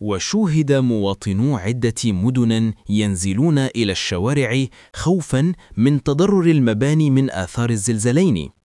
وشوهد مواطنو عدة مدن ينزلون إلى الشوارع خوفا من تضرر المباني من آثار الزلزالين